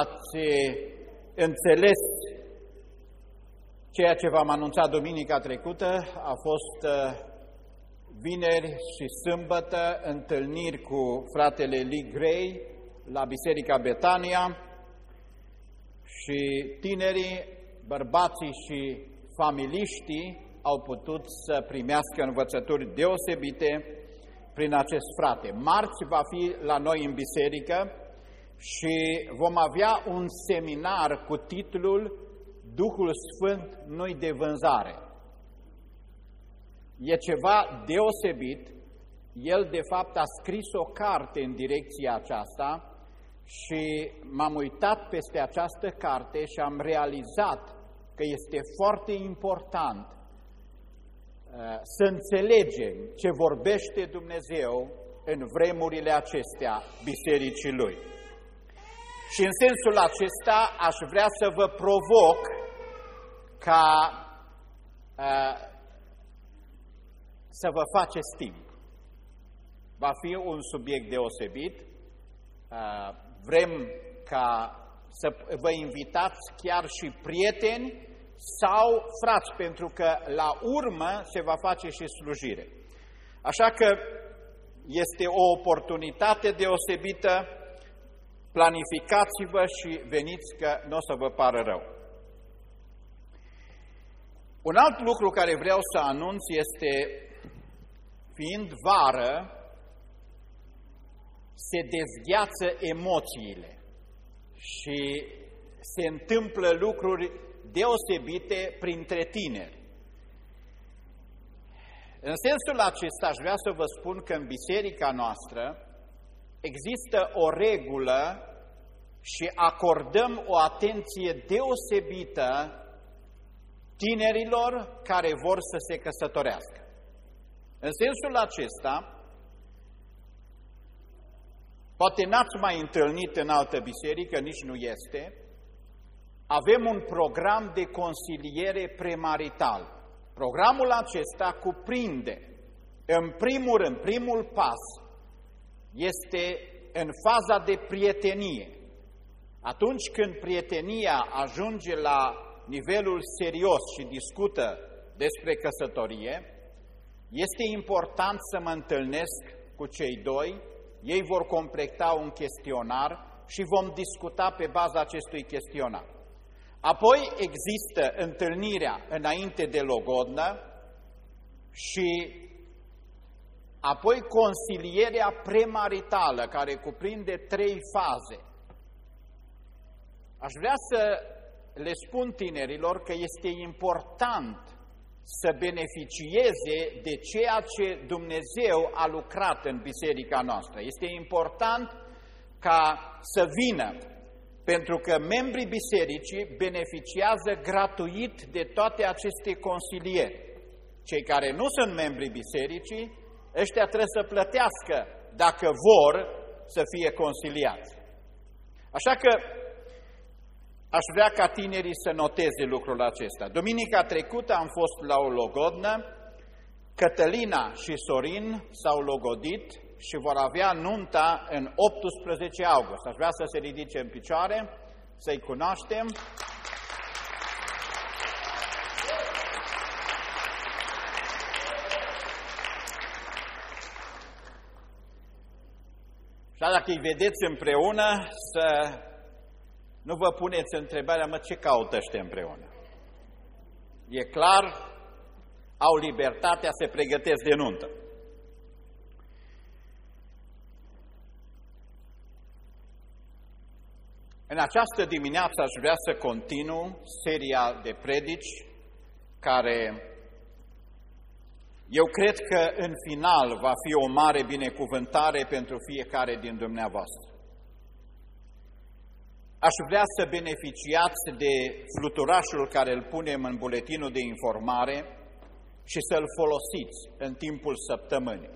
ați înțeles ceea ce v-am anunțat duminica trecută, a fost uh, vineri și sâmbătă întâlniri cu fratele Lee Gray la Biserica Betania și tinerii, bărbații și familiștii au putut să primească învățături deosebite prin acest frate. Marți va fi la noi în biserică și vom avea un seminar cu titlul Duhul Sfânt nu-i de vânzare. E ceva deosebit. El, de fapt, a scris o carte în direcția aceasta și m-am uitat peste această carte și am realizat că este foarte important uh, să înțelegem ce vorbește Dumnezeu în vremurile acestea bisericii Lui. Și în sensul acesta aș vrea să vă provoc ca uh, să vă faceți timp. Va fi un subiect deosebit. Uh, vrem ca să vă invitați chiar și prieteni sau frați, pentru că la urmă se va face și slujire. Așa că este o oportunitate deosebită planificați-vă și veniți că nu o să vă pară rău. Un alt lucru care vreau să anunț este, fiind vară, se dezgheață emoțiile și se întâmplă lucruri deosebite printre tineri. În sensul acesta aș vrea să vă spun că în biserica noastră există o regulă și acordăm o atenție deosebită tinerilor care vor să se căsătorească. În sensul acesta, poate n-ați mai întâlnit în altă biserică, nici nu este, avem un program de consiliere premarital. Programul acesta cuprinde, în primul rând, primul pas, este în faza de prietenie. Atunci când prietenia ajunge la nivelul serios și discută despre căsătorie, este important să mă întâlnesc cu cei doi, ei vor completa un chestionar și vom discuta pe baza acestui chestionar. Apoi există întâlnirea înainte de logodnă și Apoi consilierea premaritală, care cuprinde trei faze. Aș vrea să le spun tinerilor că este important să beneficieze de ceea ce Dumnezeu a lucrat în biserica noastră. Este important ca să vină, pentru că membrii bisericii beneficiază gratuit de toate aceste consilieri. Cei care nu sunt membrii bisericii ăștia trebuie să plătească dacă vor să fie conciliați. Așa că aș vrea ca tinerii să noteze lucrul acesta. Duminica trecută am fost la o logodnă, Cătălina și Sorin s-au logodit și vor avea nunta în 18 august. Aș vrea să se ridice în picioare, să-i cunoaștem. Dar dacă îi vedeți împreună, să nu vă puneți întrebarea, mă, ce caută ăștia împreună? E clar, au libertatea, se pregătesc de nuntă. În această dimineață aș vrea să continu seria de predici care eu cred că în final va fi o mare binecuvântare pentru fiecare din dumneavoastră. Aș vrea să beneficiați de fluturașul care îl punem în buletinul de informare și să-l folosiți în timpul săptămânii.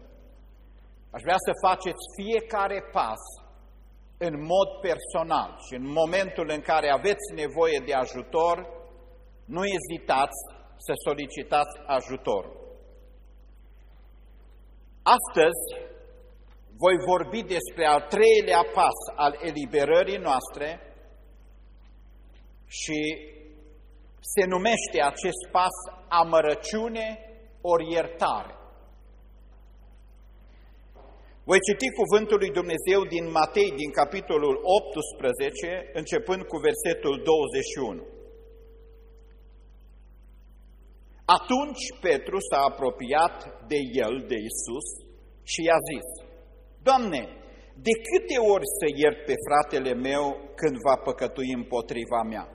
Aș vrea să faceți fiecare pas în mod personal și în momentul în care aveți nevoie de ajutor, nu ezitați să solicitați ajutorul. Astăzi voi vorbi despre al treilea pas al eliberării noastre și se numește acest pas amărăciune ori iertare. Voi citi cuvântul lui Dumnezeu din Matei, din capitolul 18, începând cu versetul 21. Atunci Petru s-a apropiat de el, de Isus, și i-a zis, Doamne, de câte ori să iert pe fratele meu când va păcătui împotriva mea?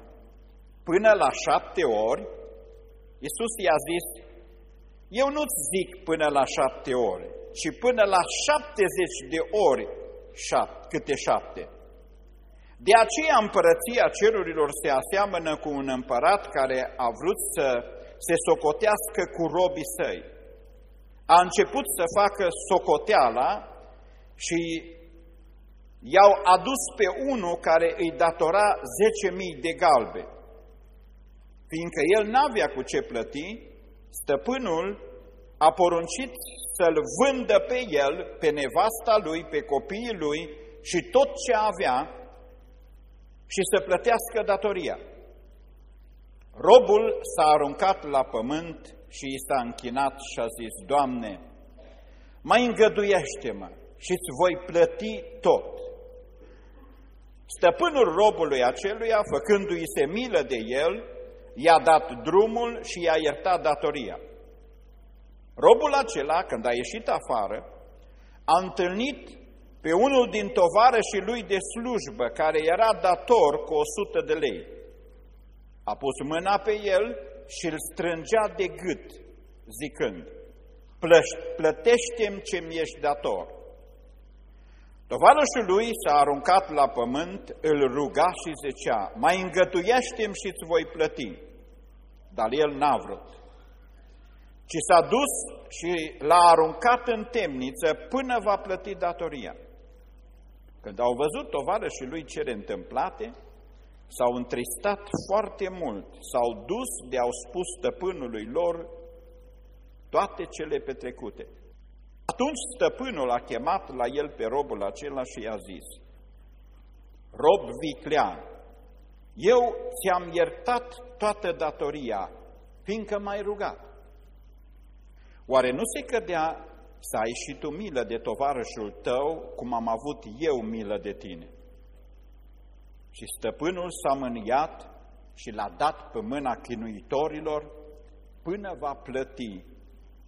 Până la șapte ori? Iisus i-a zis, eu nu-ți zic până la șapte ori, ci până la șaptezeci de ori șapte, câte șapte. De aceea împărăția cerurilor se aseamănă cu un împărat care a vrut să se socotească cu robii săi. A început să facă socoteala și i-au adus pe unul care îi datora 10.000 de galbe. Fiindcă el n-avea cu ce plăti, stăpânul a poruncit să-l vândă pe el, pe nevasta lui, pe copiii lui și tot ce avea și să plătească datoria. Robul s-a aruncat la pământ și i s-a închinat și a zis, Doamne, mai îngăduiește-mă și îți voi plăti tot. Stăpânul robului aceluia, făcându-i se milă de el, i-a dat drumul și i-a iertat datoria. Robul acela, când a ieșit afară, a întâlnit pe unul din tovarășii lui de slujbă, care era dator cu o sută de lei. A pus mâna pe el și îl strângea de gât, zicând, plătește-mi ce mi-ești dator. Tovarășul lui s-a aruncat la pământ, îl ruga și zicea, mai îngătuiește-mi și îți voi plăti. Dar el n-a vrut, ci s-a dus și l-a aruncat în temniță până va plăti datoria. Când au văzut tovarășii lui cele întâmplate, s-au întristat foarte mult, s-au dus de au spus stăpânului lor toate cele petrecute. Atunci stăpânul a chemat la el pe robul acela și i-a zis, Rob viclean, eu ți-am iertat toată datoria, fiindcă m-ai rugat. Oare nu se cădea să ai și tu milă de tovarășul tău, cum am avut eu milă de tine? Și stăpânul s-a mâniat și l-a dat pe mâna chinuitorilor până va plăti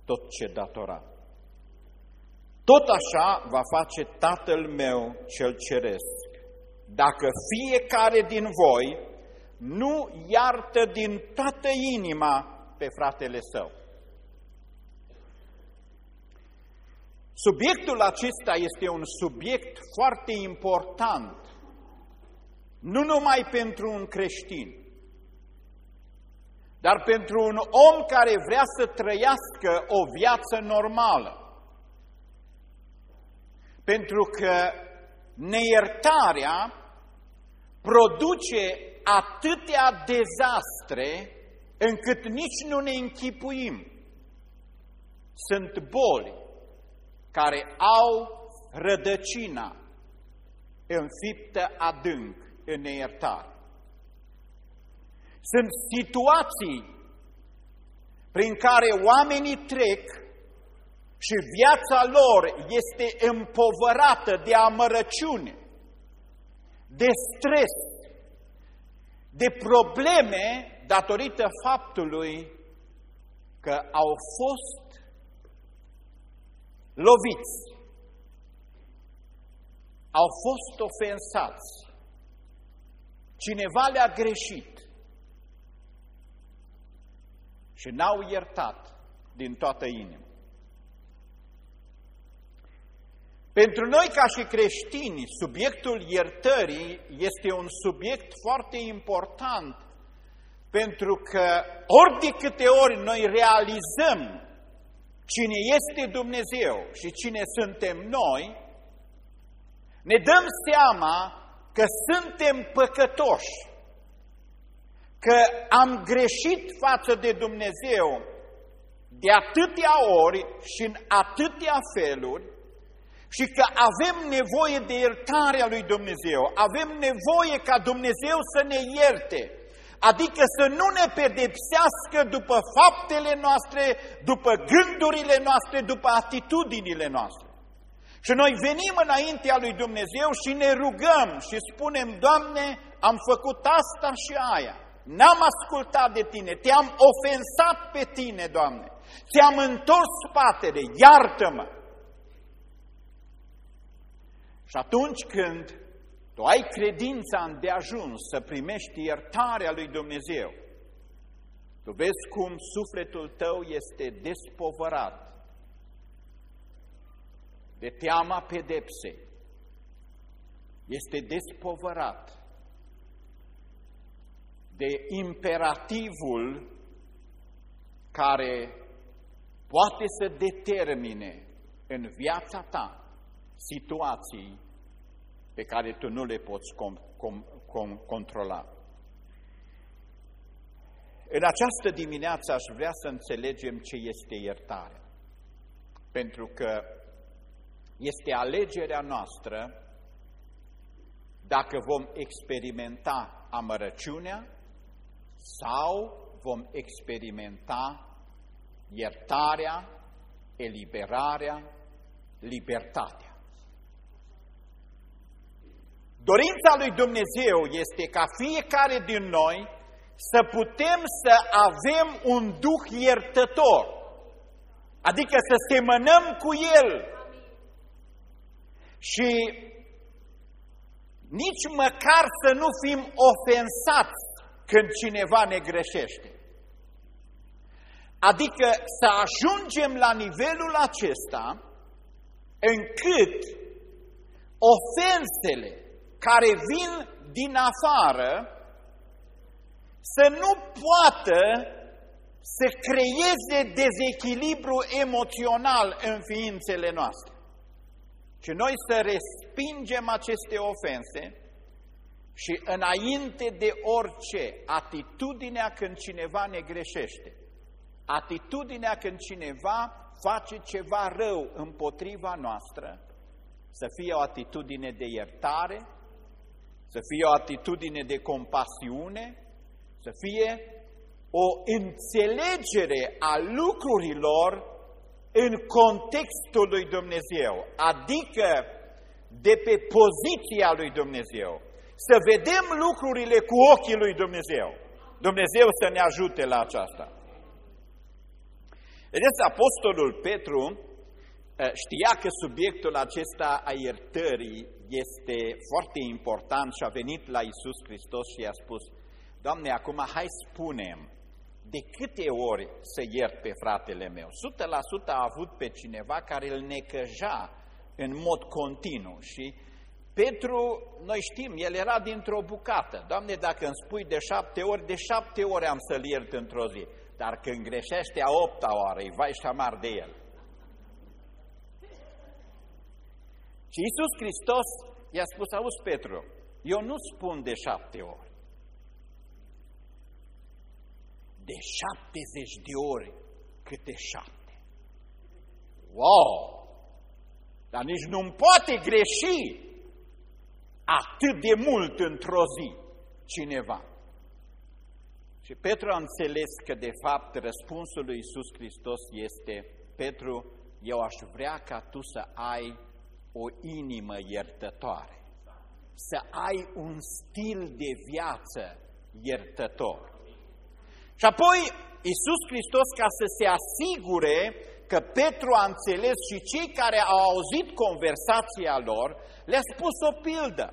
tot ce datora. Tot așa va face Tatăl meu cel ceresc. Dacă fiecare din voi nu iartă din toată inima pe fratele său. Subiectul acesta este un subiect foarte important, nu numai pentru un creștin, dar pentru un om care vrea să trăiască o viață normală. Pentru că neiertarea produce atâtea dezastre încât nici nu ne închipuim. Sunt boli care au rădăcina înfiptă adânc în neiertare. Sunt situații prin care oamenii trec și viața lor este împovărată de amărăciune, de stres, de probleme datorită faptului că au fost loviți, au fost ofensați, cineva le-a greșit și n-au iertat din toată inima. Pentru noi, ca și creștini, subiectul iertării este un subiect foarte important, pentru că ori de câte ori noi realizăm cine este Dumnezeu și cine suntem noi, ne dăm seama că suntem păcătoși, că am greșit față de Dumnezeu de atâtea ori și în atâtea feluri, și că avem nevoie de iertarea lui Dumnezeu, avem nevoie ca Dumnezeu să ne ierte, Adică să nu ne pedepsească după faptele noastre, după gândurile noastre, după atitudinile noastre. Și noi venim înaintea lui Dumnezeu și ne rugăm și spunem, Doamne, am făcut asta și aia. N-am ascultat de Tine, Te-am ofensat pe Tine, Doamne. Ți-am întors spatele, iartă-mă. Și atunci când tu ai credința în ajuns să primești iertarea lui Dumnezeu. Tu vezi cum sufletul tău este despovărat de teama pedepsei. Este despovărat de imperativul care poate să determine în viața ta situații pe care tu nu le poți com, com, com, controla. În această dimineață aș vrea să înțelegem ce este iertarea. Pentru că este alegerea noastră dacă vom experimenta amărăciunea sau vom experimenta iertarea, eliberarea, libertatea. Dorința lui Dumnezeu este ca fiecare din noi să putem să avem un duh iertător, adică să semănăm cu El. Și nici măcar să nu fim ofensați când cineva ne greșește. Adică să ajungem la nivelul acesta încât ofensele care vin din afară să nu poată să creeze dezechilibru emoțional în ființele noastre. Și noi să respingem aceste ofense și înainte de orice, atitudinea când cineva ne greșește, atitudinea când cineva face ceva rău împotriva noastră, să fie o atitudine de iertare, să fie o atitudine de compasiune, să fie o înțelegere a lucrurilor în contextul lui Dumnezeu, adică de pe poziția lui Dumnezeu, să vedem lucrurile cu ochii lui Dumnezeu. Dumnezeu să ne ajute la aceasta. Vedeți, Apostolul Petru Eh, știa că subiectul acesta a iertării este foarte important și a venit la Isus Hristos și i-a spus, Doamne, acum hai spunem, de câte ori să iert pe fratele meu? 100% a avut pe cineva care îl necăja în mod continuu și Petru, noi știm, el era dintr-o bucată. Doamne, dacă îmi spui de șapte ori, de șapte ori am să-l iert într-o zi. Dar când greșește a opta oară, îi vai și amar de el. Și Iisus Hristos i-a spus, auzi Petru, eu nu spun de șapte ori. De șaptezeci de ori câte șapte. Wow! Dar nici nu-mi poate greși atât de mult într-o zi cineva. Și Petru a înțeles că, de fapt, răspunsul lui Iisus Hristos este, Petru, eu aș vrea ca tu să ai o inimă iertătoare, să ai un stil de viață iertător. Și apoi Iisus Hristos, ca să se asigure că Petru a înțeles și cei care au auzit conversația lor, le-a spus o pildă.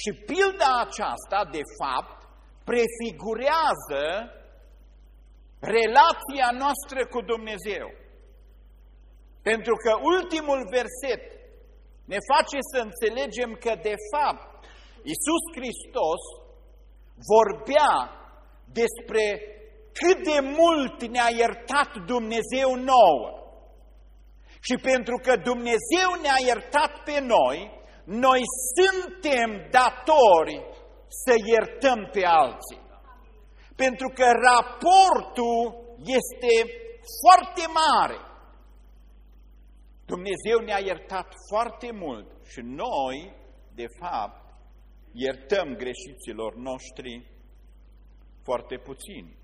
Și pilda aceasta, de fapt, prefigurează relația noastră cu Dumnezeu. Pentru că ultimul verset ne face să înțelegem că, de fapt, Iisus Hristos vorbea despre cât de mult ne-a iertat Dumnezeu nouă. Și pentru că Dumnezeu ne-a iertat pe noi, noi suntem datori să iertăm pe alții. Pentru că raportul este foarte mare. Dumnezeu ne-a iertat foarte mult și noi, de fapt, iertăm greșiților noștri foarte puțini.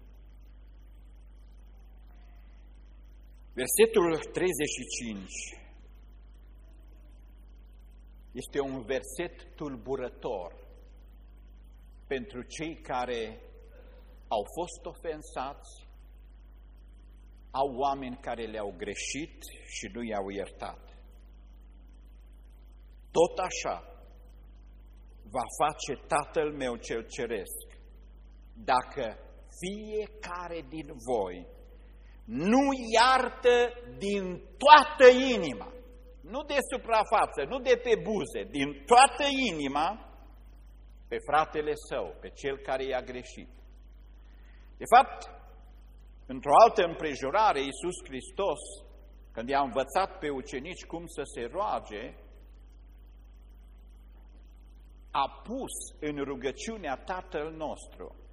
Versetul 35 este un verset tulburător pentru cei care au fost ofensați, au oameni care le-au greșit și nu i-au iertat. Tot așa va face Tatăl meu cel Ceresc, dacă fiecare din voi nu iartă din toată inima, nu de suprafață, nu de pe buze, din toată inima, pe fratele său, pe cel care i-a greșit. De fapt, într-o altă împrejurare, Iisus Hristos, când i-a învățat pe ucenici cum să se roage, a pus în rugăciunea Tatăl nostru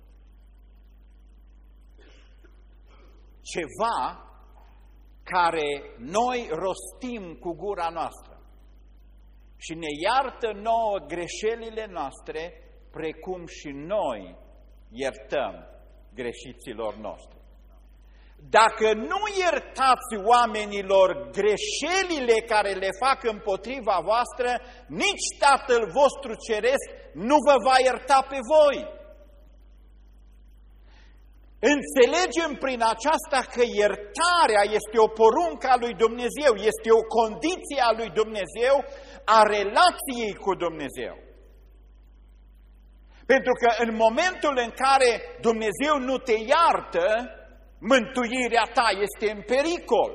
ceva care noi rostim cu gura noastră și ne iartă nouă greșelile noastre, precum și noi iertăm greșiților noștri. Dacă nu iertați oamenilor greșelile care le fac împotriva voastră, nici Tatăl vostru Ceresc nu vă va ierta pe voi. Înțelegem prin aceasta că iertarea este o poruncă a lui Dumnezeu, este o condiție a lui Dumnezeu a relației cu Dumnezeu. Pentru că în momentul în care Dumnezeu nu te iartă, mântuirea ta este în pericol.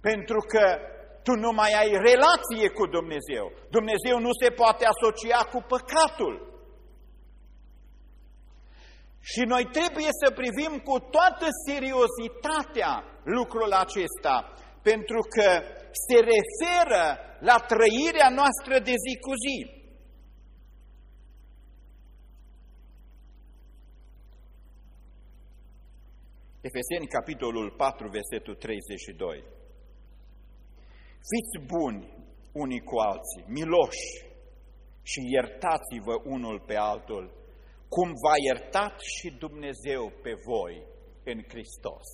Pentru că tu nu mai ai relație cu Dumnezeu. Dumnezeu nu se poate asocia cu păcatul. Și noi trebuie să privim cu toată seriozitatea lucrul acesta, pentru că se referă la trăirea noastră de zi cu zi. Efeseni, capitolul 4, versetul 32. Fiți buni unii cu alții, miloși și iertați-vă unul pe altul, cum v-a iertat și Dumnezeu pe voi în Hristos.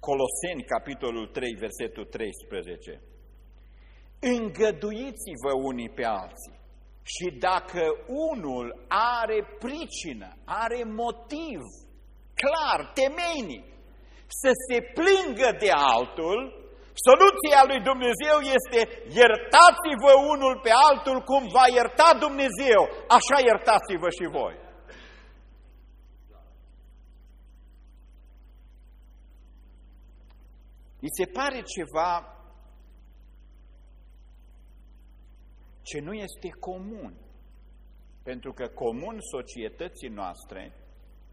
Coloseni, capitolul 3, versetul 13. Îngăduiți-vă unii pe alții și dacă unul are pricină, are motiv clar, temeinic, să se plângă de altul, Soluția lui Dumnezeu este iertați-vă unul pe altul cum va ierta Dumnezeu, așa iertați-vă și voi. Mi se pare ceva ce nu este comun. Pentru că comun societății noastre,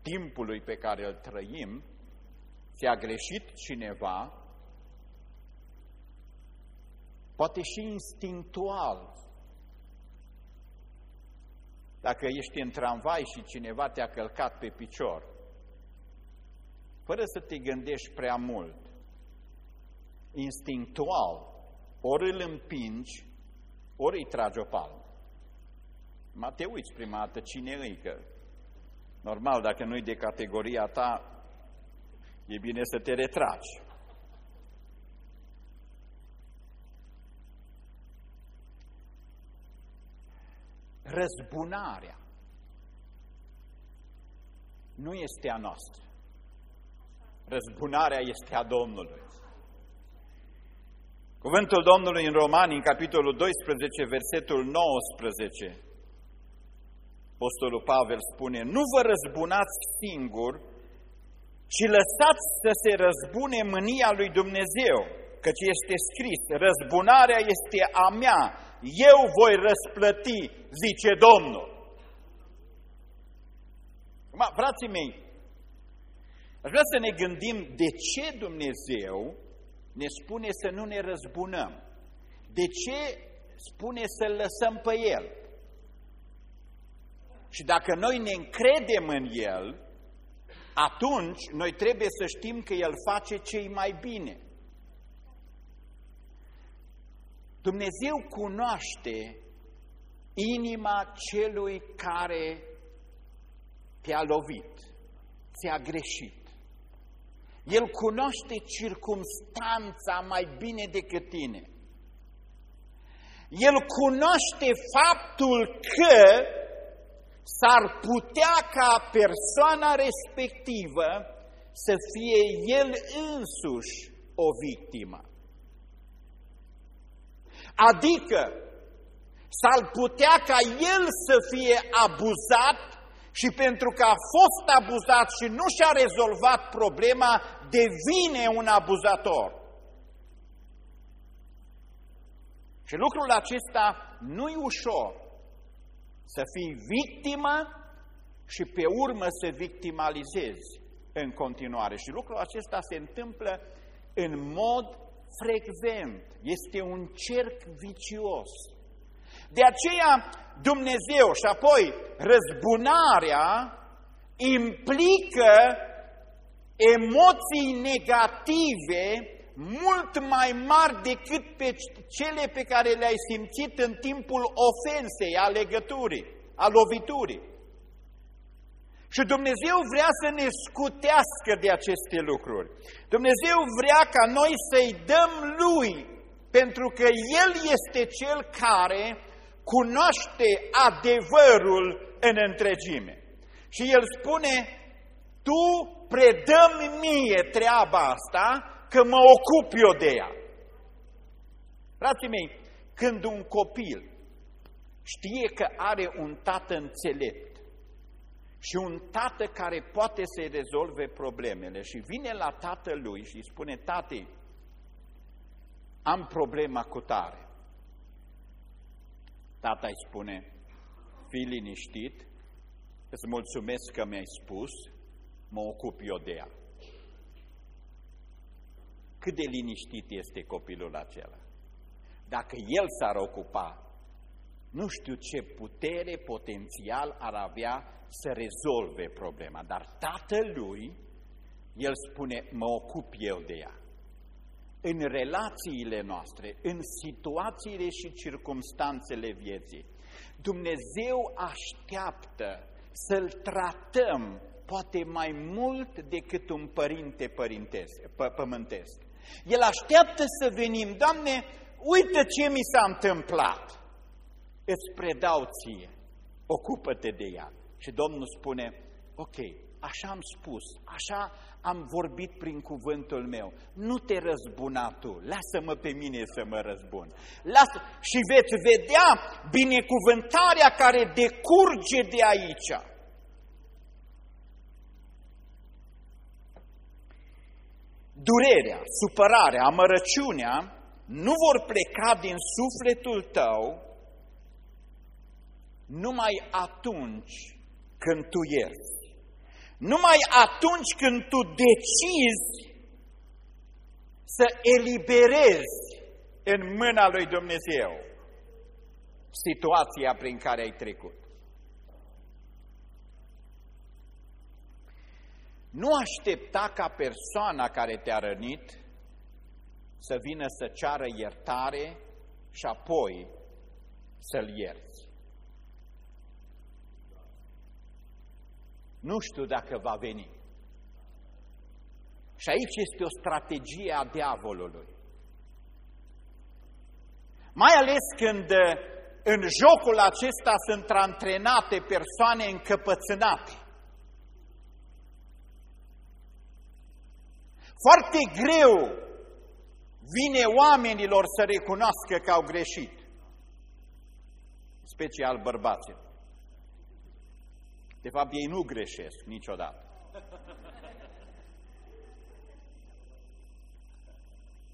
timpului pe care îl trăim, ți-a greșit cineva, poate și instinctual. Dacă ești în tramvai și cineva te-a călcat pe picior, fără să te gândești prea mult, instinctual, ori îl împingi, ori îi tragi o palmă. Ma te uiți prima dată cine îi, că normal, dacă nu-i de categoria ta, e bine să te retragi. Răzbunarea nu este a noastră. Răzbunarea este a Domnului. Cuvântul Domnului în Romani, în capitolul 12, versetul 19, Apostolul Pavel spune, nu vă răzbunați singur, ci lăsați să se răzbune mânia lui Dumnezeu, căci este scris, răzbunarea este a mea, eu voi răsplăti, zice Domnul. Acum, frații mei, aș vrea să ne gândim de ce Dumnezeu ne spune să nu ne răzbunăm. De ce spune să-L lăsăm pe El? Și dacă noi ne încredem în El, atunci noi trebuie să știm că El face cei mai bine. Dumnezeu cunoaște inima celui care te-a lovit, ți-a greșit. El cunoaște circumstanța mai bine decât tine. El cunoaște faptul că s-ar putea ca persoana respectivă să fie el însuși o victimă. Adică s-ar putea ca el să fie abuzat și pentru că a fost abuzat și nu și-a rezolvat problema, devine un abuzator. Și lucrul acesta nu-i ușor să fii victimă și pe urmă să victimalizezi în continuare. Și lucrul acesta se întâmplă în mod frecvent. Este un cerc vicios. De aceea Dumnezeu și apoi răzbunarea implică emoții negative mult mai mari decât pe cele pe care le-ai simțit în timpul ofensei, a legăturii, a loviturii. Și Dumnezeu vrea să ne scutească de aceste lucruri. Dumnezeu vrea ca noi să-i dăm Lui, pentru că El este Cel care cunoaște adevărul în întregime. Și El spune, tu predăm mie treaba asta, că mă ocup eu de ea. Frații mei, când un copil știe că are un tată înțelept și un tată care poate să-i rezolve problemele și vine la tatălui și îi spune, tati, am problema cu tare. Tata îi spune, fii liniștit, îți mulțumesc că mi-ai spus, mă ocup eu de ea. Cât de liniștit este copilul acela? Dacă el s-ar ocupa, nu știu ce putere potențial ar avea să rezolve problema, dar tatălui, el spune, mă ocup eu de ea în relațiile noastre, în situațiile și circumstanțele vieții. Dumnezeu așteaptă să-L tratăm poate mai mult decât un părinte părintesc, pământesc. El așteaptă să venim, Doamne, uite ce mi s-a întâmplat. Îți predau ție, ocupă-te de ea. Și Domnul spune, ok, așa am spus, așa am vorbit prin cuvântul meu. Nu te răzbuna tu, lasă-mă pe mine să mă răzbun. Lasă și veți vedea binecuvântarea care decurge de aici. Durerea, supărarea, amărăciunea nu vor pleca din sufletul tău numai atunci când tu ierți. Numai atunci când tu decizi să eliberezi în mâna lui Dumnezeu situația prin care ai trecut. Nu aștepta ca persoana care te-a rănit să vină să ceară iertare și apoi să-l ierți. Nu știu dacă va veni. Și aici este o strategie a diavolului. Mai ales când uh, în jocul acesta sunt antrenate persoane încăpățânate. Foarte greu vine oamenilor să recunoască că au greșit, special bărbații. De fapt, ei nu greșesc niciodată.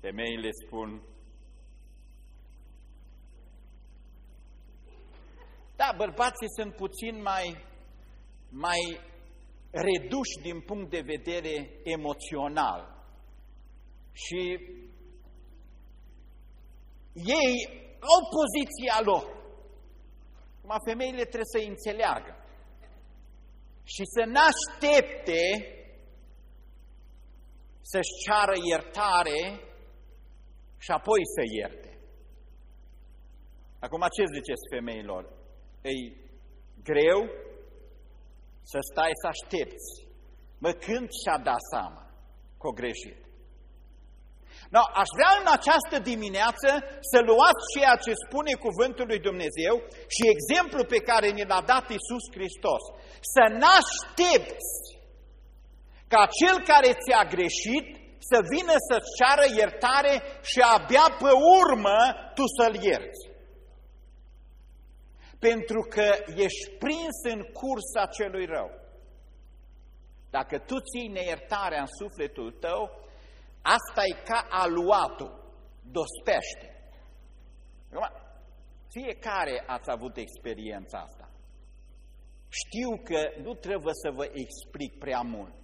Femeile spun, da, bărbații sunt puțin mai, mai reduși din punct de vedere emoțional. Și ei au poziția lor. Acum femeile trebuie să înțeleagă și să n-aștepte să-și ceară iertare și apoi să ierte. Acum ce ziceți femeilor? E greu să stai să aștepți. Mă, când și-a dat seama că o greșit? No, aș vrea în această dimineață să luați ceea ce spune cuvântul lui Dumnezeu și exemplu pe care ne l-a dat Iisus Hristos. Să n-aștepți ca cel care ți-a greșit să vină să-ți ceară iertare și abia pe urmă tu să-l ierți. Pentru că ești prins în cursa celui rău. Dacă tu ții neiertarea în sufletul tău, asta e ca aluatul, dospește. Acum, fiecare ați avut experiența asta. Știu că nu trebuie să vă explic prea mult.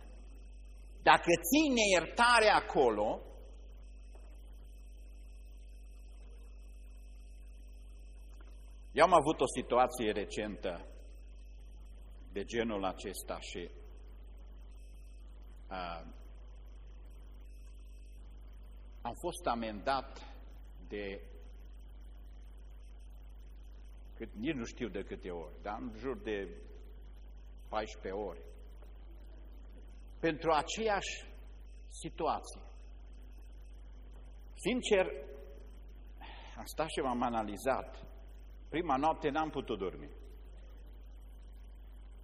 Dacă ții neiertare acolo, Eu am avut o situație recentă de genul acesta și uh, am fost amendat de cât, nici nu știu de câte ori, dar în jur de 14 ori pentru aceeași situație. Sincer, am stat și m-am analizat. Prima noapte n-am putut dormi.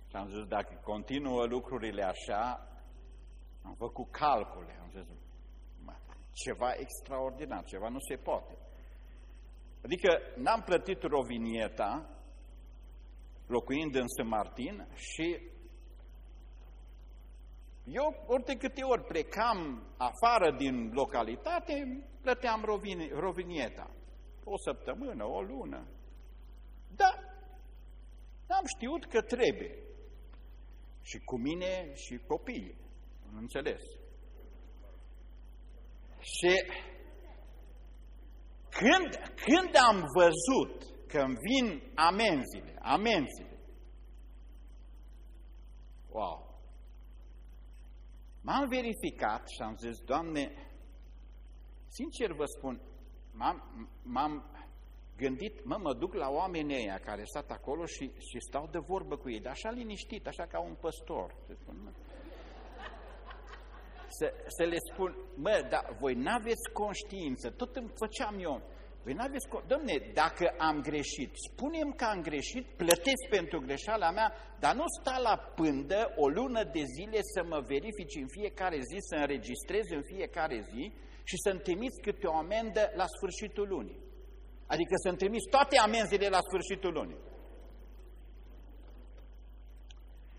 Și am zis, dacă continuă lucrurile așa, am făcut calcule. Am zis, ceva extraordinar, ceva nu se poate. Adică n-am plătit rovinieta, locuind în St. Martin, și eu, ori de câte ori plecam afară din localitate, plăteam rovinieta. O săptămână, o lună. Da, am știut că trebuie. Și cu mine și copiii, am înțeles. Și când, când am văzut că îmi vin amenziile, amenziile, wow, M-am verificat și am zis, Doamne, sincer vă spun, m-am gândit, mă, mă duc la oamenii ăia care stat acolo și, și stau de vorbă cu ei, dar așa liniștit, așa ca un păstor. Să, să le spun, mă, dar voi n-aveți conștiință, tot îmi făceam eu, voi n-aveți, domne, dacă am greșit, spunem că am greșit, plătesc pentru greșeala mea, dar nu sta la pândă o lună de zile să mă verifici în fiecare zi, să înregistrez în fiecare zi și să-mi trimiți câte o amendă la sfârșitul lunii. Adică să-mi trimiți toate amenzile la sfârșitul lunii.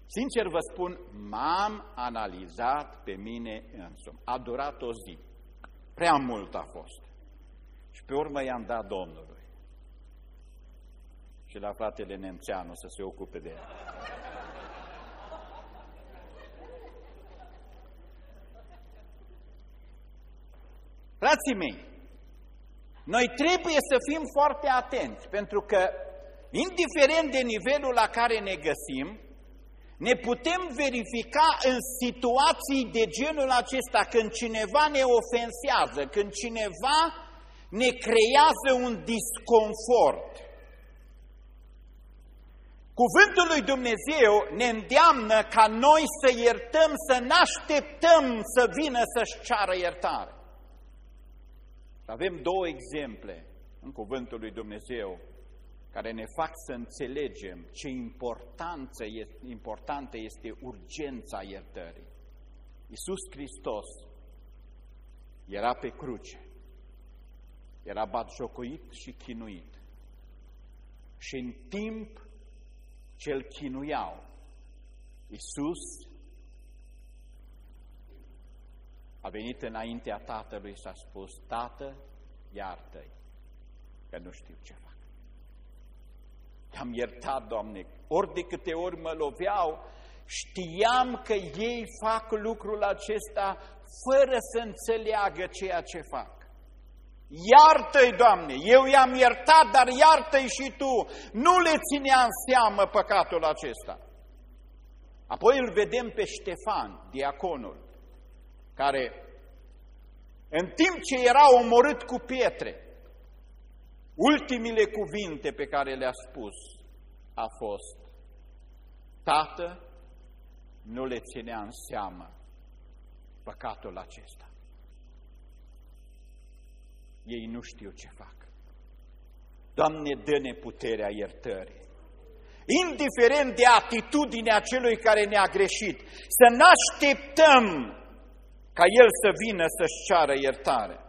Sincer vă spun, m-am analizat pe mine însumi. A durat o zi. Prea mult a fost. Și pe urmă i-am dat Domnului. Și la fratele Nemțeanu să se ocupe de el. Frații mei, noi trebuie să fim foarte atenți, pentru că, indiferent de nivelul la care ne găsim, ne putem verifica în situații de genul acesta, când cineva ne ofensează, când cineva ne creează un disconfort. Cuvântul lui Dumnezeu ne îndeamnă ca noi să iertăm, să ne așteptăm să vină să-și ceară iertare. Avem două exemple în Cuvântul lui Dumnezeu care ne fac să înțelegem ce importanță este, importantă este urgența iertării. Iisus Hristos era pe cruce, era batjocoit și chinuit. Și în timp ce îl chinuiau, Iisus a venit înaintea Tatălui și a spus, Tată, iartă-i, că nu știu ce fac. Am iertat, Doamne, ori de câte ori mă loveau, știam că ei fac lucrul acesta fără să înțeleagă ceea ce fac. Iartă-i, Doamne, eu i-am iertat, dar iartă-i și Tu. Nu le ținea în seamă păcatul acesta. Apoi îl vedem pe Ștefan, diaconul, care în timp ce era omorât cu pietre, ultimile cuvinte pe care le-a spus a fost, Tată, nu le ținea în seamă păcatul acesta. Ei nu știu ce fac. Doamne, dă-ne puterea iertării. Indiferent de atitudinea celui care ne-a greșit, să nu așteptăm ca el să vină să-și ceară iertare.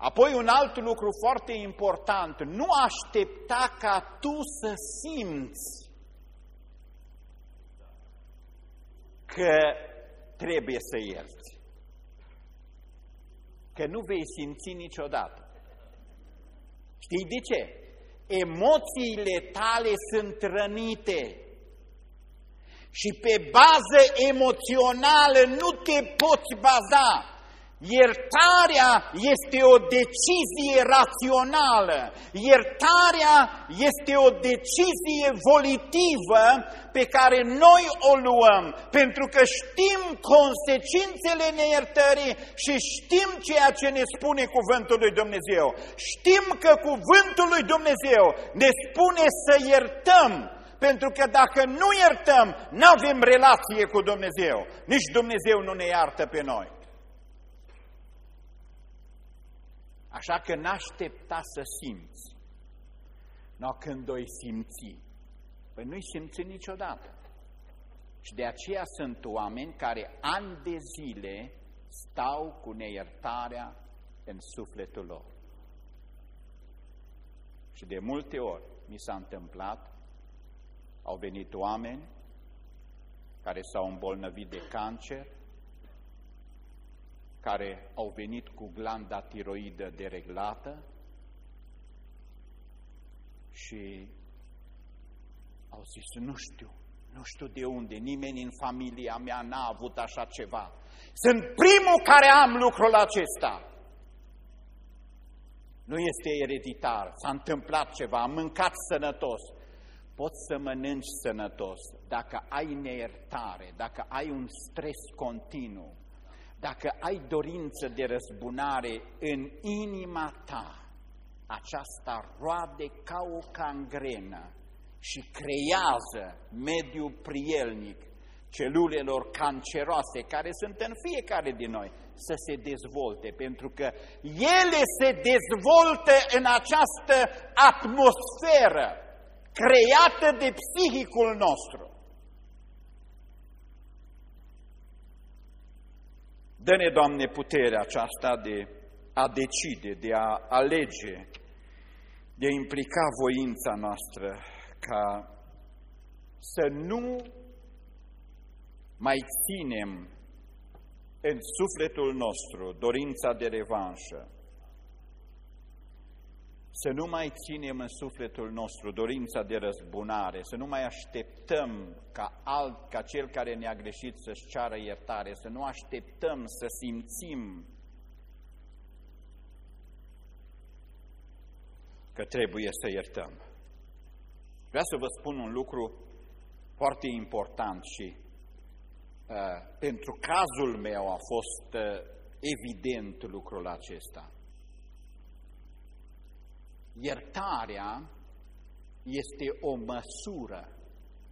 Apoi un alt lucru foarte important, nu aștepta ca tu să simți că trebuie să ierți. Că nu vei simți niciodată. Știi de ce? Emoțiile tale sunt rănite și pe bază emoțională nu te poți baza Iertarea este o decizie rațională, iertarea este o decizie volitivă pe care noi o luăm, pentru că știm consecințele neiertării și știm ceea ce ne spune cuvântul lui Dumnezeu. Știm că cuvântul lui Dumnezeu ne spune să iertăm, pentru că dacă nu iertăm, nu avem relație cu Dumnezeu. Nici Dumnezeu nu ne iartă pe noi. Așa că n-aștepta să simți. No, când o simți, păi nu-i simți niciodată. Și de aceea sunt oameni care ani de zile stau cu neiertarea în sufletul lor. Și de multe ori mi s-a întâmplat, au venit oameni care s-au îmbolnăvit de cancer, care au venit cu glanda tiroidă dereglată și au zis, nu știu, nu știu de unde, nimeni în familia mea n-a avut așa ceva. Sunt primul care am lucrul acesta. Nu este ereditar, s-a întâmplat ceva, am mâncat sănătos. Poți să mănânci sănătos dacă ai neiertare, dacă ai un stres continuu, dacă ai dorință de răzbunare în inima ta, aceasta roade ca o cangrenă și creează mediul prielnic celulelor canceroase care sunt în fiecare din noi să se dezvolte, pentru că ele se dezvoltă în această atmosferă creată de psihicul nostru. Dă-ne, Doamne, puterea aceasta de a decide, de a alege, de a implica voința noastră ca să nu mai ținem în sufletul nostru dorința de revanșă, să nu mai ținem în sufletul nostru dorința de răzbunare, să nu mai așteptăm ca, alt, ca cel care ne-a greșit să-și ceară iertare, să nu așteptăm să simțim că trebuie să iertăm. Vreau să vă spun un lucru foarte important și uh, pentru cazul meu a fost uh, evident lucrul acesta. Iertarea este o măsură,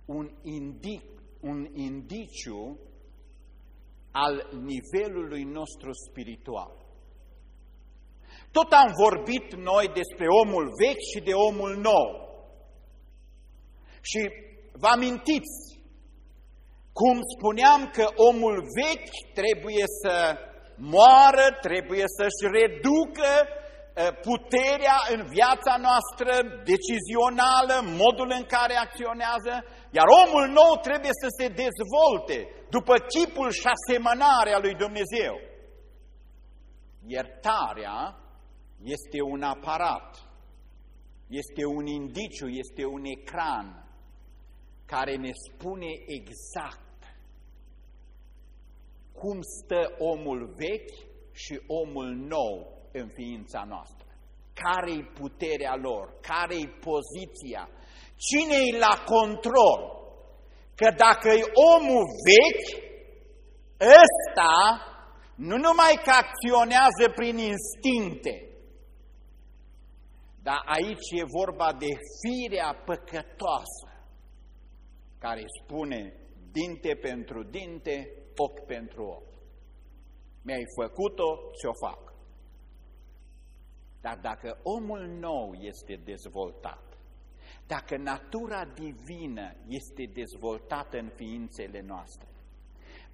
un, indic, un indiciu al nivelului nostru spiritual. Tot am vorbit noi despre omul vechi și de omul nou. Și vă amintiți cum spuneam că omul vechi trebuie să moară, trebuie să-și reducă puterea în viața noastră decizională, modul în care acționează, iar omul nou trebuie să se dezvolte după chipul și asemănarea lui Dumnezeu. Iertarea este un aparat, este un indiciu, este un ecran care ne spune exact cum stă omul vechi și omul nou în ființa noastră. Care-i puterea lor? Care-i poziția? Cine-i la control? Că dacă e omul vechi, ăsta nu numai că acționează prin instincte, dar aici e vorba de firea păcătoasă, care spune, dinte pentru dinte, ochi pentru ochi. Mi-ai făcut-o, ți-o fac. Dar dacă omul nou este dezvoltat, dacă natura divină este dezvoltată în ființele noastre,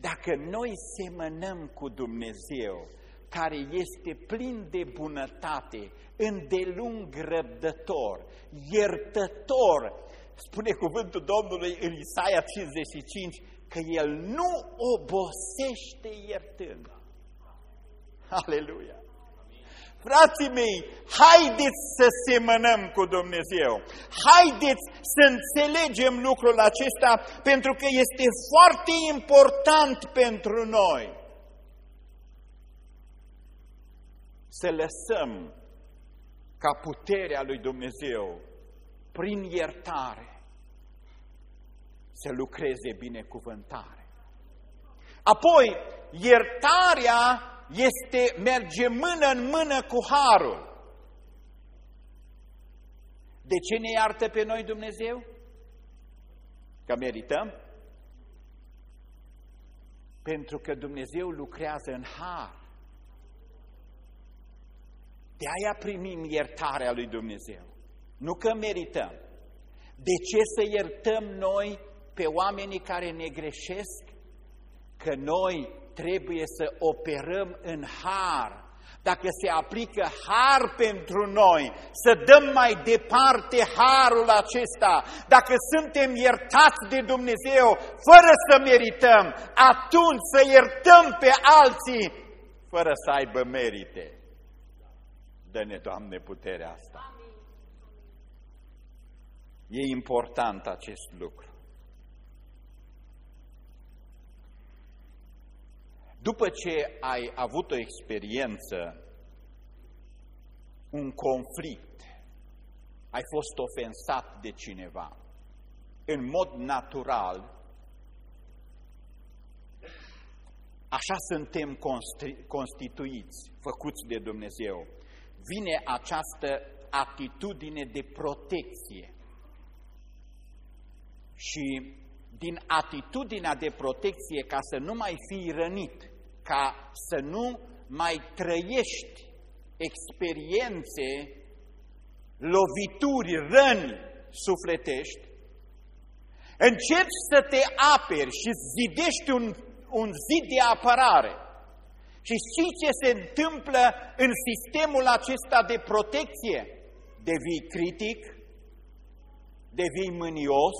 dacă noi semănăm cu Dumnezeu, care este plin de bunătate, îndelung răbdător, iertător, spune cuvântul Domnului în Isaia 55, că El nu obosește iertând. Aleluia! Frații mei, haideți să semănăm cu Dumnezeu. Haideți să înțelegem lucrul acesta pentru că este foarte important pentru noi. Să lăsăm ca puterea lui Dumnezeu prin iertare să lucreze binecuvântare. Apoi, iertarea este, merge mână în mână cu harul. De ce ne iartă pe noi Dumnezeu? Că merităm? Pentru că Dumnezeu lucrează în har. De aia primim iertarea lui Dumnezeu. Nu că merităm. De ce să iertăm noi pe oamenii care ne greșesc? Că noi trebuie să operăm în har. Dacă se aplică har pentru noi, să dăm mai departe harul acesta, dacă suntem iertați de Dumnezeu fără să merităm, atunci să iertăm pe alții fără să aibă merite. Dă-ne, Doamne, puterea asta. E important acest lucru. După ce ai avut o experiență, un conflict, ai fost ofensat de cineva, în mod natural, așa suntem constituiți, făcuți de Dumnezeu, vine această atitudine de protecție. Și din atitudinea de protecție ca să nu mai fii rănit, ca să nu mai trăiești experiențe, lovituri, răni sufletești, începi să te aperi și zidești un, un zid de apărare. Și știi ce se întâmplă în sistemul acesta de protecție? Devii critic, devii mânios,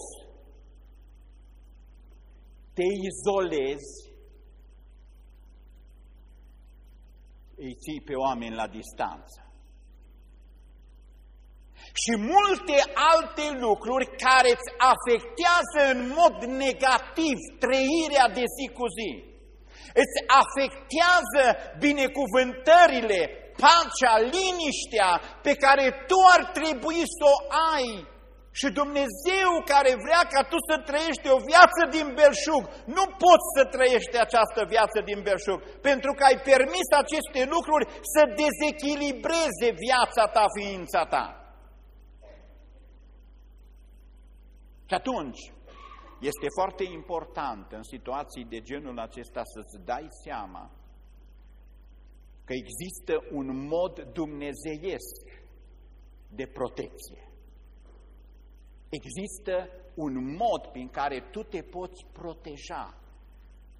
te izolezi, îi ții pe oameni la distanță. Și multe alte lucruri care îți afectează în mod negativ trăirea de zi cu zi. Îți afectează binecuvântările, pacea, liniștea pe care tu ar trebui să o ai și Dumnezeu care vrea ca tu să trăiești o viață din belșug, nu poți să trăiești această viață din belșug, pentru că ai permis aceste lucruri să dezechilibreze viața ta, ființa ta. Și atunci, este foarte important în situații de genul acesta să-ți dai seama că există un mod dumnezeiesc de protecție. Există un mod prin care tu te poți proteja,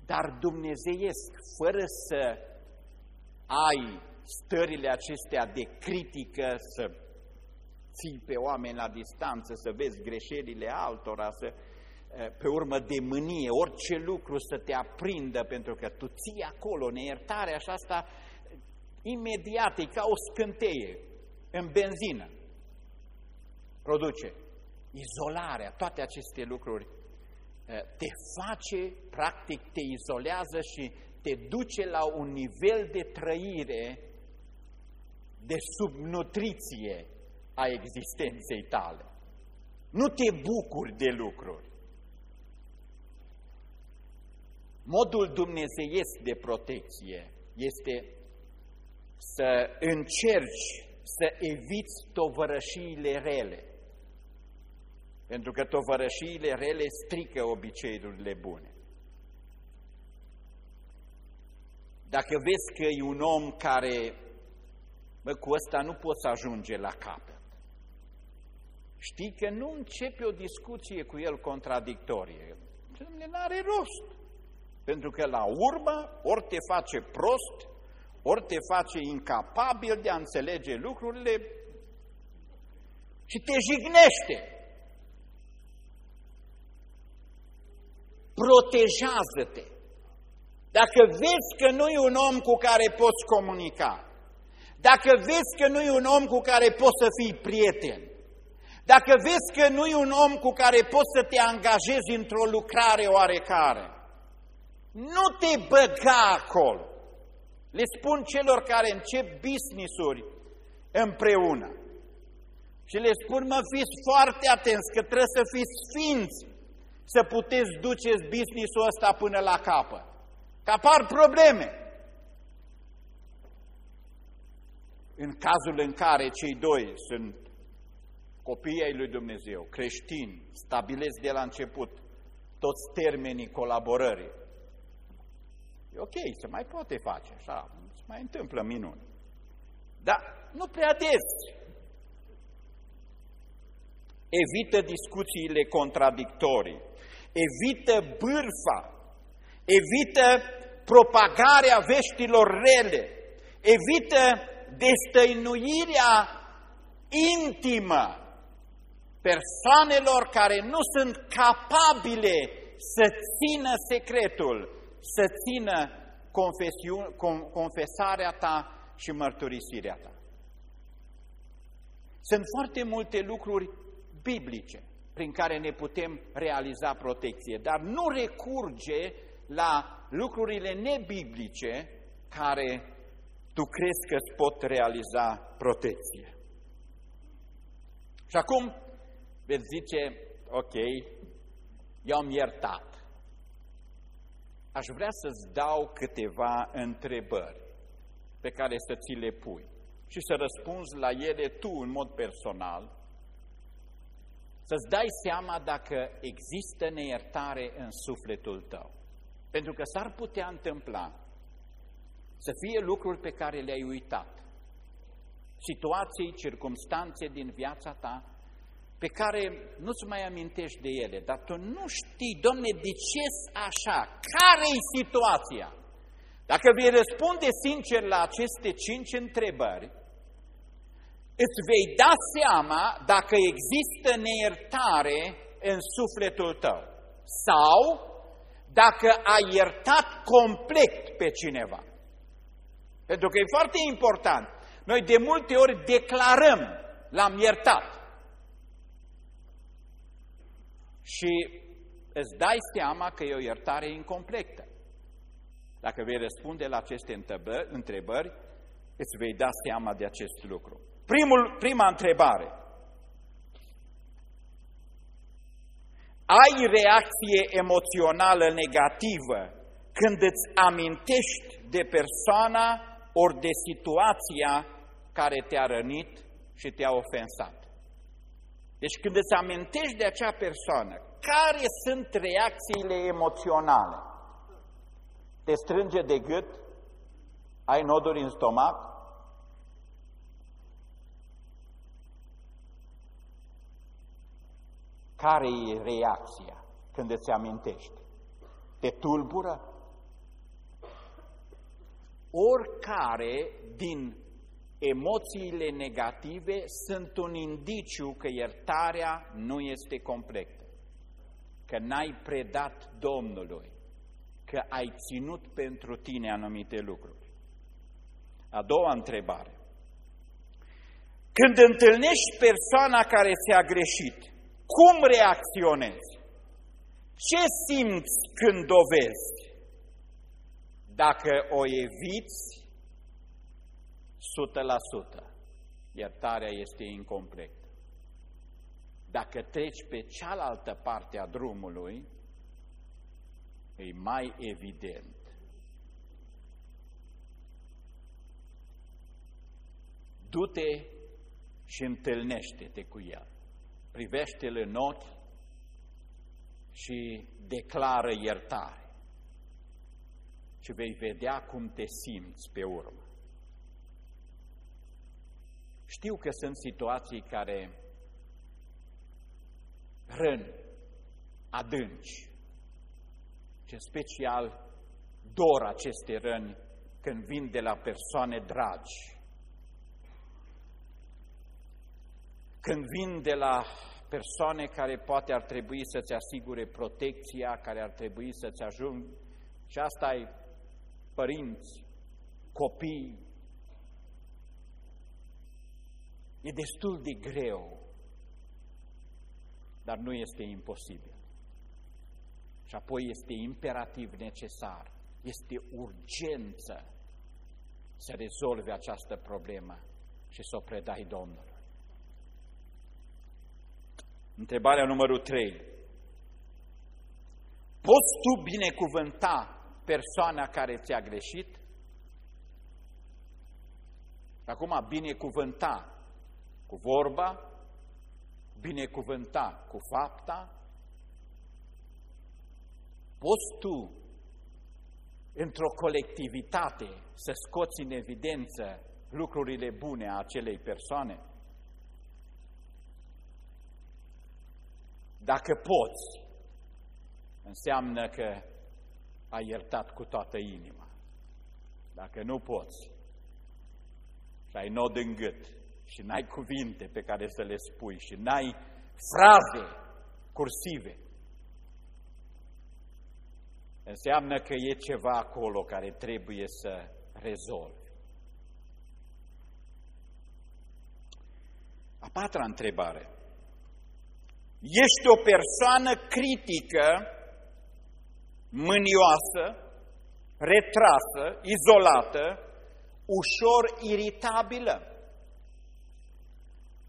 dar dumnezeiesc, fără să ai stările acestea de critică, să ții pe oameni la distanță, să vezi greșelile altora, să, eh, pe urmă de mânie, orice lucru să te aprindă, pentru că tu ții acolo neiertarea și asta imediat, e ca o scânteie în benzină. Produce izolarea, toate aceste lucruri eh, te face, practic te izolează și te duce la un nivel de trăire, de subnutriție a existenței tale. Nu te bucuri de lucruri. Modul dumnezeiesc de protecție este să încerci să eviți tovărășiile rele Pentru că tovărășiile rele strică obiceiurile bune. Dacă vezi că e un om care, bă, cu ăsta nu poți ajunge la capăt, știi că nu începe o discuție cu el contradictorie. Nu are rost. Pentru că la urmă ori te face prost, ori te face incapabil de a înțelege lucrurile și te jignește. Protejează-te. Dacă vezi că nu e un om cu care poți comunica, dacă vezi că nu e un om cu care poți să fii prieten, dacă vezi că nu e un om cu care poți să te angajezi într-o lucrare oarecare, nu te băga acolo. Le spun celor care încep business-uri împreună. Și le spun, mă, fiți foarte atenți, că trebuie să fiți sfinți să puteți duceți business-ul ăsta până la capăt. Că apar probleme. În cazul în care cei doi sunt copiii ai lui Dumnezeu, creștini, stabilesc de la început toți termenii colaborării, E ok, se mai poate face, așa, se mai întâmplă minuni. Dar nu prea des. Evită discuțiile contradictorii, evită bârfa, evită propagarea veștilor rele, evită destăinuirea intimă persoanelor care nu sunt capabile să țină secretul să țină confesarea ta și mărturisirea ta. Sunt foarte multe lucruri biblice prin care ne putem realiza protecție, dar nu recurge la lucrurile nebiblice care tu crezi că îți pot realiza protecție. Și acum veți zice, ok, eu am iertat. Aș vrea să-ți dau câteva întrebări pe care să ți le pui și să răspunzi la ele tu în mod personal, să-ți dai seama dacă există neiertare în sufletul tău. Pentru că s-ar putea întâmpla să fie lucruri pe care le-ai uitat, situații, circumstanțe din viața ta pe care nu-ți mai amintești de ele, dar tu nu știi, domne, de ce așa? Care-i situația? Dacă vei răspunde sincer la aceste cinci întrebări, îți vei da seama dacă există neiertare în sufletul tău sau dacă ai iertat complet pe cineva. Pentru că e foarte important. Noi de multe ori declarăm, l-am iertat. și îți dai seama că e o iertare incompletă. Dacă vei răspunde la aceste întrebări, îți vei da seama de acest lucru. Primul, prima întrebare. Ai reacție emoțională negativă când îți amintești de persoana ori de situația care te-a rănit și te-a ofensat. Deci când îți amintești de acea persoană, care sunt reacțiile emoționale? Te strânge de gât? Ai noduri în stomac? Care e reacția când îți amintești? Te tulbură? Oricare din emoțiile negative sunt un indiciu că iertarea nu este completă, că n-ai predat Domnului, că ai ținut pentru tine anumite lucruri. A doua întrebare. Când întâlnești persoana care ți-a greșit, cum reacționezi? Ce simți când o vezi? Dacă o eviți 100%. Iertarea este incompletă. Dacă treci pe cealaltă parte a drumului, e mai evident. Du-te și întâlnește-te cu el. Privește-l în ochi și declară iertare. Și vei vedea cum te simți pe urmă. Știu că sunt situații care răni adânci și în special dor aceste răni când vin de la persoane dragi. Când vin de la persoane care poate ar trebui să-ți asigure protecția, care ar trebui să-ți ajung, și asta ai părinți, copii. E destul de greu, dar nu este imposibil. Și apoi este imperativ necesar, este urgență să rezolve această problemă și să o predai Domnului. Întrebarea numărul 3. Poți tu binecuvânta persoana care ți-a greșit? Acum, binecuvânta cu vorba, binecuvânta cu fapta, poți tu, într-o colectivitate, să scoți în evidență lucrurile bune a acelei persoane? Dacă poți, înseamnă că ai iertat cu toată inima. Dacă nu poți și ai nod în gât și n-ai cuvinte pe care să le spui și n-ai fraze cursive, înseamnă că e ceva acolo care trebuie să rezolvi. A patra întrebare. Ești o persoană critică, mânioasă, retrasă, izolată, ușor iritabilă.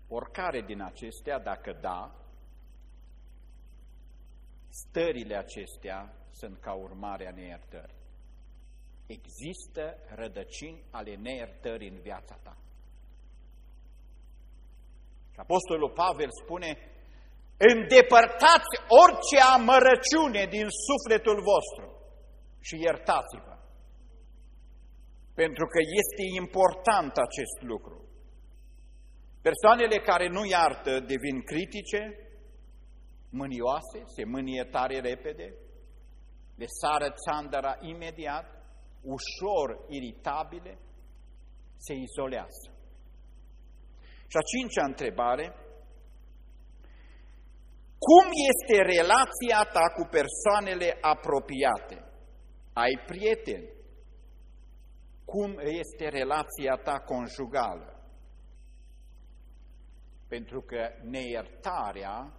Oricare din acestea, dacă da, stările acestea sunt ca urmare a neiertării. Există rădăcini ale neiertării în viața ta. Și Apostolul Pavel spune, Îndepărtați orice amărăciune din sufletul vostru și iertați-vă. Pentru că este important acest lucru. Persoanele care nu iartă devin critice, mânioase, se mânie tare repede, le sară țandăra imediat, ușor iritabile, se izolează. Și a cincea întrebare, cum este relația ta cu persoanele apropiate? Ai prieteni? Cum este relația ta conjugală? Pentru că neiertarea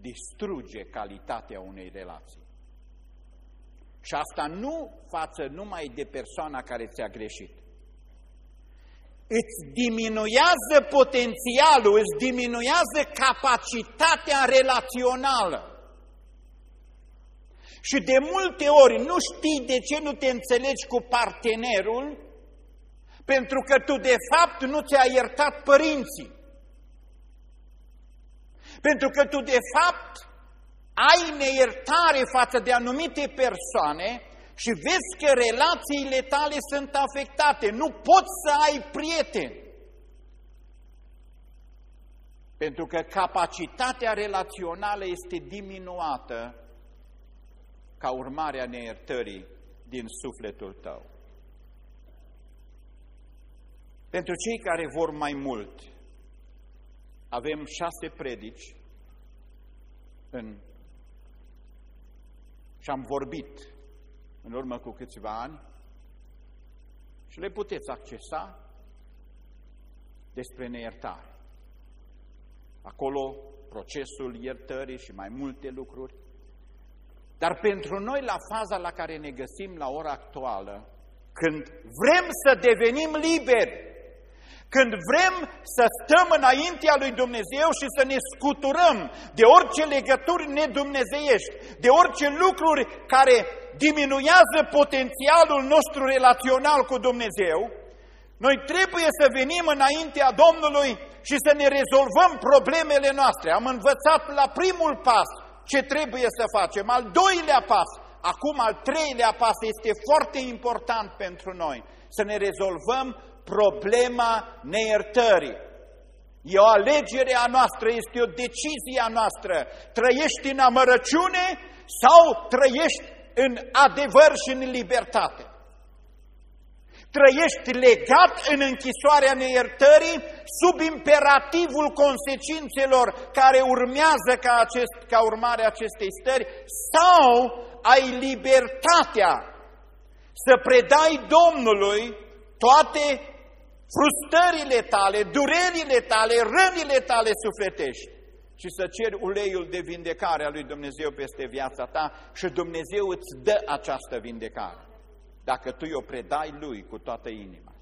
distruge calitatea unei relații. Și asta nu față numai de persoana care ți-a greșit, îți diminuează potențialul, îți diminuează capacitatea relațională. Și de multe ori nu știi de ce nu te înțelegi cu partenerul, pentru că tu de fapt nu ți-ai iertat părinții. Pentru că tu de fapt ai neiertare față de anumite persoane și vezi că relațiile tale sunt afectate, nu poți să ai prieteni. Pentru că capacitatea relațională este diminuată ca urmare a neiertării din sufletul tău. Pentru cei care vor mai mult, avem șase predici în... și am vorbit în urmă cu câțiva ani și le puteți accesa despre neiertare. Acolo procesul iertării și mai multe lucruri. Dar pentru noi, la faza la care ne găsim la ora actuală, când vrem să devenim liberi, când vrem să stăm înaintea lui Dumnezeu și să ne scuturăm de orice legături nedumnezeiești, de orice lucruri care diminuează potențialul nostru relațional cu Dumnezeu, noi trebuie să venim înaintea Domnului și să ne rezolvăm problemele noastre. Am învățat la primul pas ce trebuie să facem. Al doilea pas, acum al treilea pas este foarte important pentru noi, să ne rezolvăm problema neiertării. E o alegere a noastră, este o decizie a noastră. Trăiești în amărăciune sau trăiești în adevăr și în libertate. Trăiești legat în închisoarea neiertării sub imperativul consecințelor care urmează ca, acest, ca urmare acestei stări sau ai libertatea să predai Domnului toate frustrările tale, durerile tale, rănile tale sufletești și să ceri uleiul de vindecare a lui Dumnezeu peste viața ta și Dumnezeu îți dă această vindecare dacă tu o predai lui cu toată inima.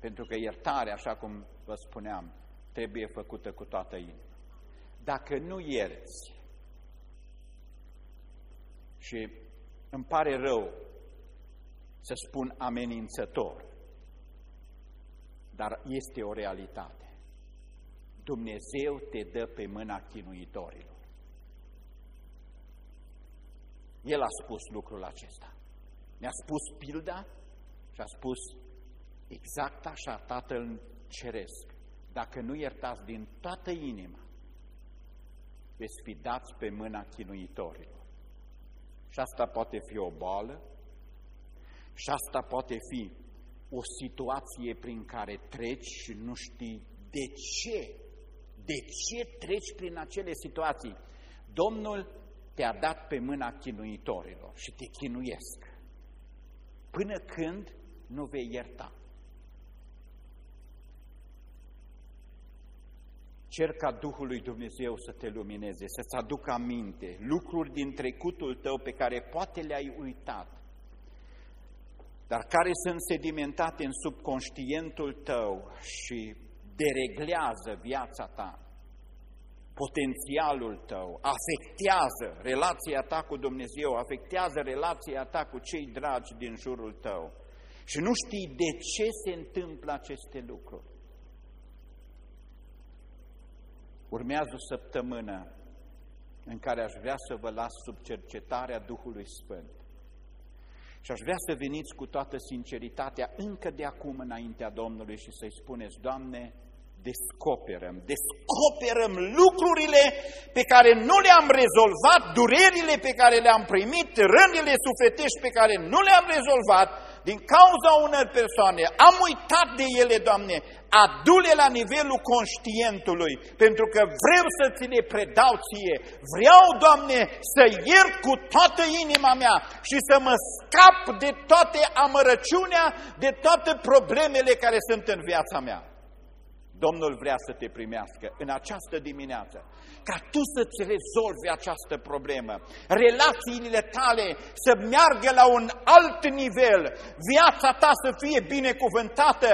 Pentru că iertarea, așa cum vă spuneam, trebuie făcută cu toată inima. Dacă nu ierți, și îmi pare rău să spun amenințător, dar este o realitate. Dumnezeu te dă pe mâna chinuitorilor. El a spus lucrul acesta. Ne-a spus pilda și a spus exact așa Tatăl Ceresc. Dacă nu iertați din toată inima, veți fi dați pe mâna chinuitorilor. Și asta poate fi o boală, și asta poate fi o situație prin care treci și nu știi de ce. De ce treci prin acele situații? Domnul te-a dat pe mâna chinuitorilor și te chinuiesc până când nu vei ierta. Cer ca Duhul lui Dumnezeu să te lumineze, să-ți aducă aminte lucruri din trecutul tău pe care poate le-ai uitat, dar care sunt sedimentate în subconștientul tău și dereglează viața ta potențialul tău, afectează relația ta cu Dumnezeu, afectează relația ta cu cei dragi din jurul tău. Și nu știi de ce se întâmplă aceste lucruri. Urmează o săptămână în care aș vrea să vă las sub cercetarea Duhului Sfânt. Și aș vrea să veniți cu toată sinceritatea încă de acum înaintea Domnului și să-i spuneți, Doamne, descoperăm, descoperăm lucrurile pe care nu le-am rezolvat, durerile pe care le-am primit, rănile sufletești pe care nu le-am rezolvat, din cauza unor persoane, am uitat de ele, Doamne, adu-le la nivelul conștientului, pentru că vreau să ți le predau ție. Vreau, Doamne, să iert cu toată inima mea și să mă scap de toate amărăciunea, de toate problemele care sunt în viața mea. Domnul vrea să te primească în această dimineață, ca tu să-ți rezolvi această problemă, relațiile tale să meargă la un alt nivel, viața ta să fie binecuvântată,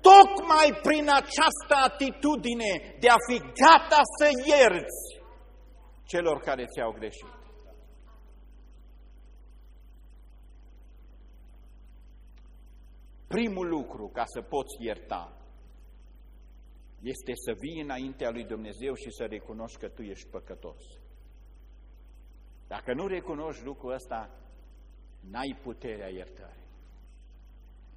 tocmai prin această atitudine de a fi gata să ierți celor care ți-au greșit. Primul lucru ca să poți ierta este să vii înaintea lui Dumnezeu și să recunoști că tu ești păcătos. Dacă nu recunoști lucrul ăsta, n-ai puterea iertării.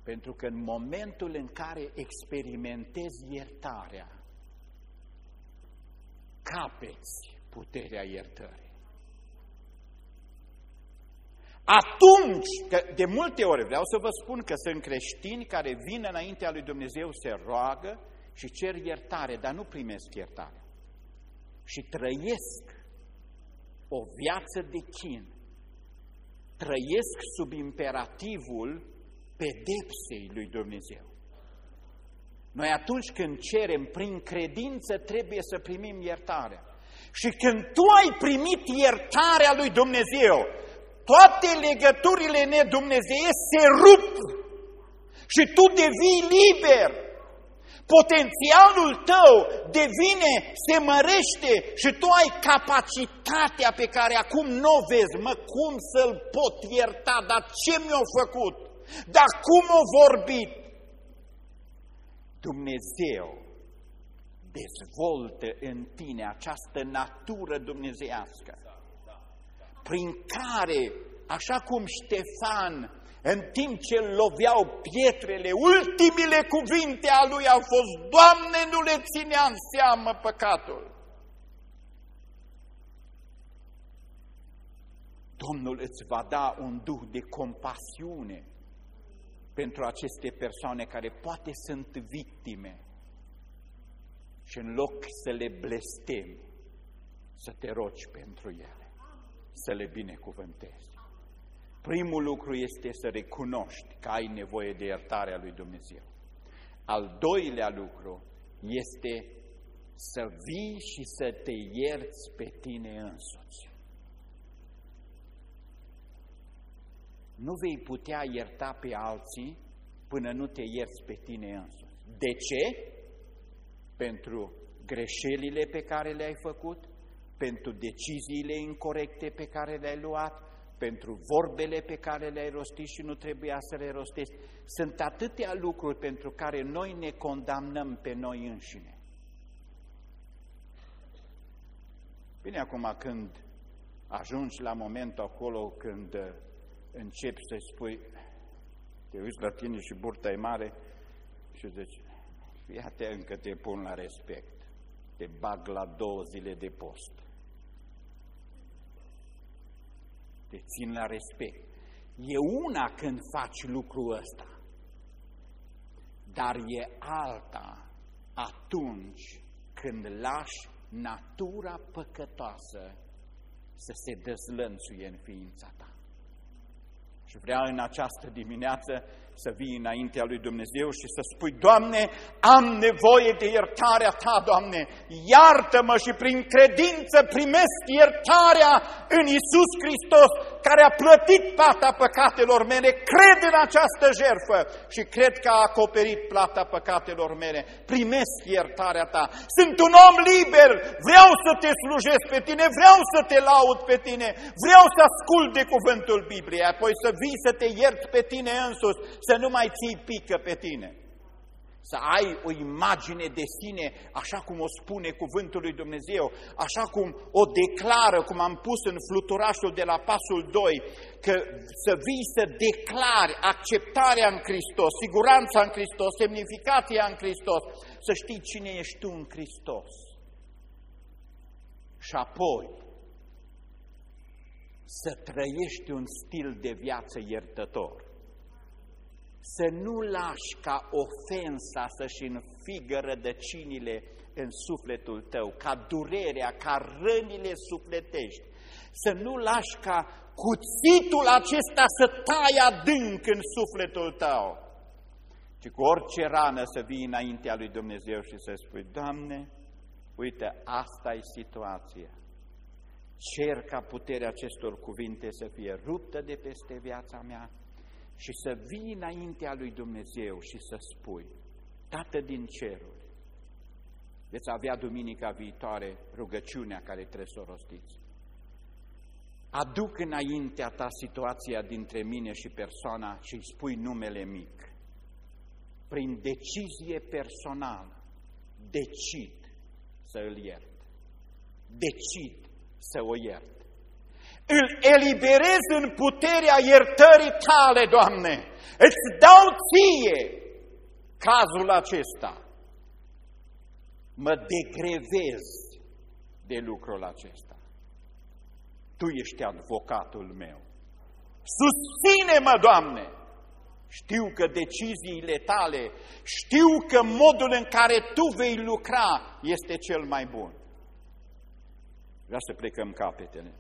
Pentru că în momentul în care experimentezi iertarea, capeți puterea iertării. Atunci, că de multe ori vreau să vă spun că sunt creștini care vin înaintea lui Dumnezeu, se roagă și cer iertare, dar nu primesc iertare. Și trăiesc o viață de chin. Trăiesc sub imperativul pedepsei lui Dumnezeu. Noi atunci când cerem prin credință trebuie să primim iertarea. Și când tu ai primit iertarea lui Dumnezeu, toate legăturile nedumnezeie se rup și tu devii liber potențialul tău devine, se mărește și tu ai capacitatea pe care acum nu o vezi. Mă, cum să-l pot ierta? Dar ce mi-a făcut? Dar cum a vorbit? Dumnezeu dezvoltă în tine această natură dumnezeiască prin care, așa cum Ștefan în timp ce loveau pietrele, ultimile cuvinte a lui au fost, Doamne, nu le ținea în seamă păcatul. Domnul îți va da un duh de compasiune pentru aceste persoane care poate sunt victime și în loc să le blestemi, să te rogi pentru ele, să le binecuvântezi. Primul lucru este să recunoști că ai nevoie de iertarea lui Dumnezeu. Al doilea lucru este să vii și să te ierți pe tine însuți. Nu vei putea ierta pe alții până nu te ierți pe tine însuți. De ce? Pentru greșelile pe care le-ai făcut, pentru deciziile incorrecte pe care le-ai luat, pentru vorbele pe care le-ai rostit și nu trebuia să le rostești. Sunt atâtea lucruri pentru care noi ne condamnăm pe noi înșine. Bine, acum când ajungi la momentul acolo când uh, începi să-i spui, te uiți la tine și burta e mare și zici, iată încă te pun la respect, te bag la două zile de post. Te țin la respect. E una când faci lucrul ăsta, dar e alta atunci când lași natura păcătoasă să se dezlănțuie în ființa ta. Și vrea în această dimineață să vii înaintea lui Dumnezeu și să spui, Doamne, am nevoie de iertarea Ta, Doamne, iartă-mă și prin credință primesc iertarea în Isus Hristos, care a plătit plata păcatelor mele, cred în această jertfă și cred că a acoperit plata păcatelor mele, primesc iertarea Ta. Sunt un om liber, vreau să te slujesc pe tine, vreau să te laud pe tine, vreau să ascult de cuvântul Bibliei, apoi să vii să te ierți pe tine însuți, să nu mai ții pică pe tine. Să ai o imagine de sine, așa cum o spune cuvântul lui Dumnezeu, așa cum o declară, cum am pus în fluturașul de la pasul 2, că să vii să declari acceptarea în Hristos, siguranța în Hristos, semnificația în Hristos, să știi cine ești tu în Hristos. Și apoi să trăiești un stil de viață iertător să nu lași ca ofensa să-și înfigă rădăcinile în sufletul tău, ca durerea, ca rănile sufletești. Să nu lași ca cuțitul acesta să tai adânc în sufletul tău, ci cu orice rană să vii înaintea lui Dumnezeu și să spui, Doamne, uite, asta e situația. Cer ca puterea acestor cuvinte să fie ruptă de peste viața mea, și să vii înaintea lui Dumnezeu și să spui, Tată din ceruri, veți avea duminica viitoare rugăciunea care trebuie să o rostiți. Aduc înaintea ta situația dintre mine și persoana și îi spui numele mic. Prin decizie personală, decid să îl iert. Decid să o iert îl eliberez în puterea iertării tale, Doamne. Îți dau ție cazul acesta. Mă degrevez de lucrul acesta. Tu ești advocatul meu. Susține-mă, Doamne! Știu că deciziile tale, știu că modul în care Tu vei lucra este cel mai bun. Vreau să plecăm capetele.